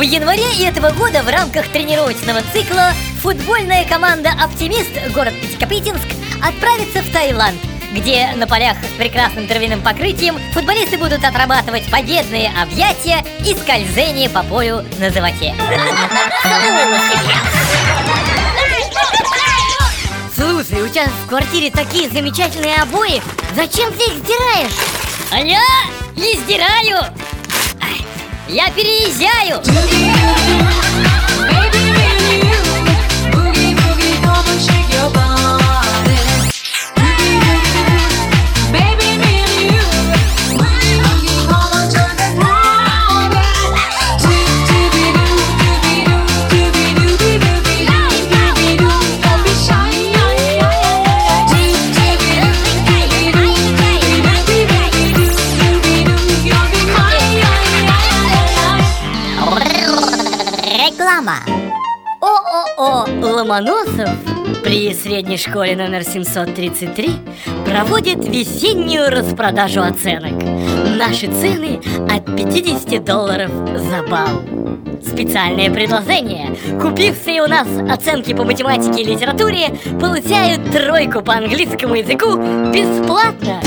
январе этого года в рамках тренировочного цикла футбольная команда «Оптимист» город Пятикопытинск отправится в Таиланд где на полях с прекрасным травяным покрытием футболисты будут отрабатывать победные объятия и скользение по полю на животе. Слушай, у тебя в квартире такие замечательные обои. Зачем ты их стираешь? А я не стираю. Я переезжаю. Реклама ООО «Ломоносов» при средней школе номер 733 проводит весеннюю распродажу оценок. Наши цены от 50 долларов за балл. Специальное предложение. Купившие у нас оценки по математике и литературе получают тройку по английскому языку бесплатно.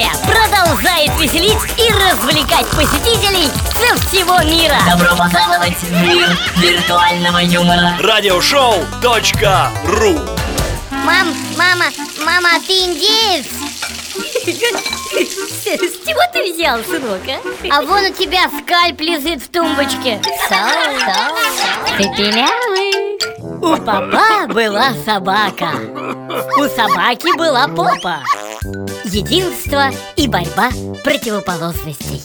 Интернете продолжает веселить и развлекать посетителей со всего мира. Добро пожаловать в мир виртуального юмора. Радиошоу.ру Мам, мама, мама, ты индеец? С чего ты взял, сынок, а? А вон у тебя скальп лежит в тумбочке Соус, Ты белявый У папа была собака У собаки была попа Единство и борьба противоположностей